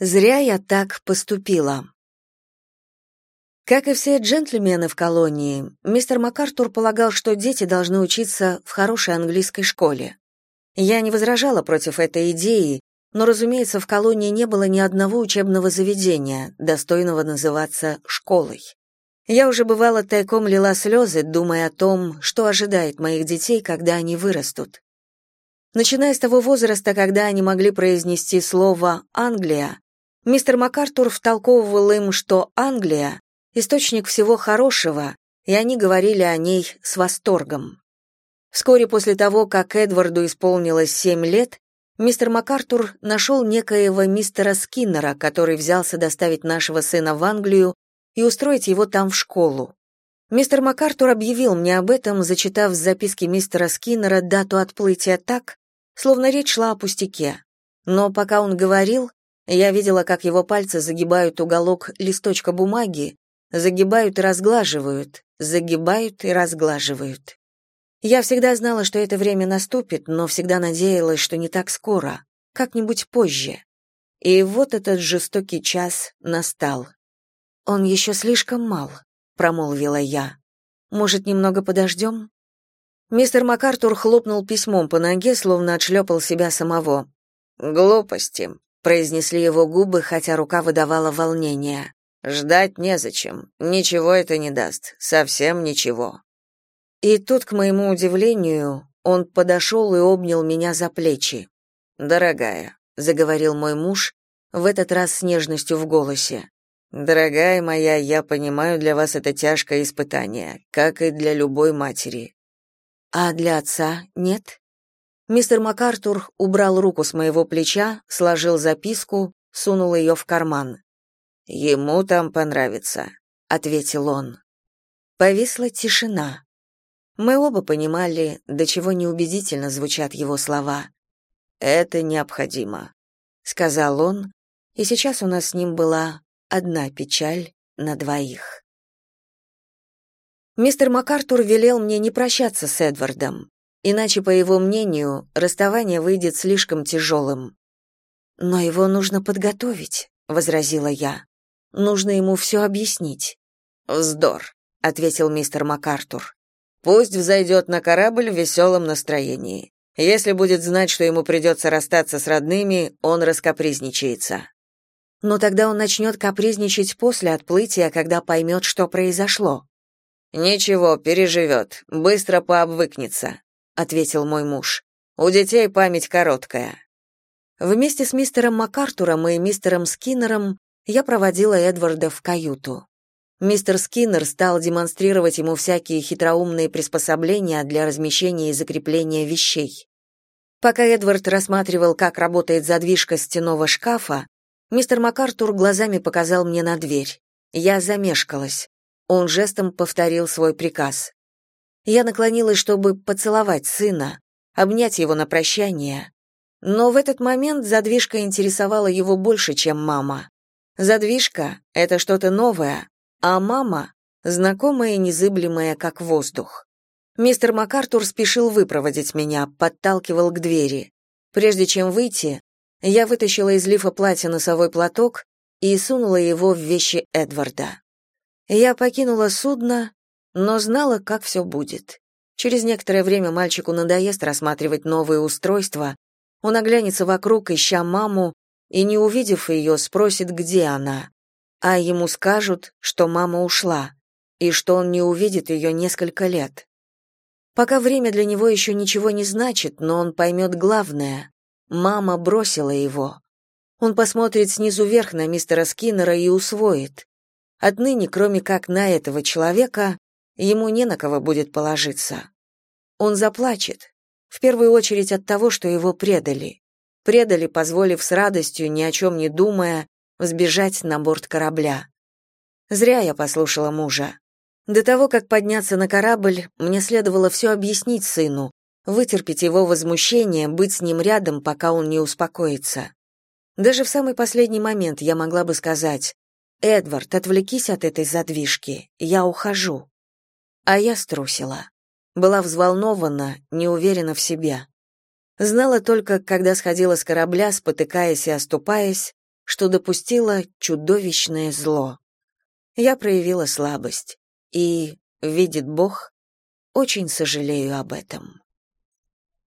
Зря я так поступила. Как и все джентльмены в колонии, мистер МакАртур полагал, что дети должны учиться в хорошей английской школе. Я не возражала против этой идеи, но, разумеется, в колонии не было ни одного учебного заведения, достойного называться школой. Я уже бывало тайком лила слезы, думая о том, что ожидает моих детей, когда они вырастут. Начиная с того возраста, когда они могли произнести слово «Англия», мистер МакАртур втолковывал им, что Англия источник всего хорошего, и они говорили о ней с восторгом. Вскоре после того, как Эдварду исполнилось семь лет, мистер МакАртур нашел некоего мистера Скиннера, который взялся доставить нашего сына в Англию и устроить его там в школу. Мистер МакАртур объявил мне об этом, зачитав с записки мистера Скиннера дату отплытия так, словно речь шла о пустяке. Но пока он говорил, я видела, как его пальцы загибают уголок листочка бумаги, Загибают и разглаживают, загибают и разглаживают. Я всегда знала, что это время наступит, но всегда надеялась, что не так скоро, как-нибудь позже. И вот этот жестокий час настал. «Он еще слишком мал», — промолвила я. «Может, немного подождем?» Мистер МакАртур хлопнул письмом по ноге, словно отшлепал себя самого. «Глупости», — произнесли его губы, хотя рука выдавала волнение. Ждать незачем. Ничего это не даст. Совсем ничего. И тут, к моему удивлению, он подошел и обнял меня за плечи. «Дорогая», — заговорил мой муж, в этот раз с нежностью в голосе. «Дорогая моя, я понимаю, для вас это тяжкое испытание, как и для любой матери». «А для отца нет?» Мистер МакАртур убрал руку с моего плеча, сложил записку, сунул ее в карман. Ему там понравится, ответил он. Повисла тишина. Мы оба понимали, до чего неубедительно звучат его слова. Это необходимо, сказал он, и сейчас у нас с ним была одна печаль на двоих. Мистер МакАртур велел мне не прощаться с Эдвардом, иначе, по его мнению, расставание выйдет слишком тяжелым. «Но его нужно подготовить», — возразила я. Нужно ему все объяснить. Вздор, ответил мистер МакАртур. Пусть взойдет на корабль в веселом настроении. Если будет знать, что ему придется расстаться с родными, он раскапризничается. Но тогда он начнет капризничать после отплытия, когда поймет, что произошло. Ничего, переживет, быстро пообвыкнется, ответил мой муж. У детей память короткая. Вместе с мистером МакАртуром и мистером Скиннером я проводила Эдварда в каюту. Мистер Скиннер стал демонстрировать ему всякие хитроумные приспособления для размещения и закрепления вещей. Пока Эдвард рассматривал, как работает задвижка стенового шкафа, мистер МакАртур глазами показал мне на дверь. Я замешкалась. Он жестом повторил свой приказ. Я наклонилась, чтобы поцеловать сына, обнять его на прощание. Но в этот момент задвижка интересовала его больше, чем мама. Задвижка — это что-то новое, а мама — знакомая и незыблемая, как воздух. Мистер МакАртур спешил выпроводить меня, подталкивал к двери. Прежде чем выйти, я вытащила из лифа платья носовой платок и сунула его в вещи Эдварда. Я покинула судно, но знала, как все будет. Через некоторое время мальчику надоест рассматривать новые устройства, он оглянется вокруг, ища маму, и, не увидев ее, спросит, где она. А ему скажут, что мама ушла, и что он не увидит ее несколько лет. Пока время для него еще ничего не значит, но он поймет главное. Мама бросила его. Он посмотрит снизу вверх на мистера Скиннера и усвоит. Отныне, кроме как на этого человека, ему не на кого будет положиться. Он заплачет, в первую очередь от того, что его предали предали, позволив с радостью, ни о чем не думая, взбежать на борт корабля. Зря я послушала мужа. До того, как подняться на корабль, мне следовало все объяснить сыну, вытерпеть его возмущение, быть с ним рядом, пока он не успокоится. Даже в самый последний момент я могла бы сказать «Эдвард, отвлекись от этой задвижки, я ухожу». А я струсила. Была взволнована, не уверена в себе. Знала только, когда сходила с корабля, спотыкаясь и оступаясь, что допустила чудовищное зло. Я проявила слабость и, видит Бог, очень сожалею об этом.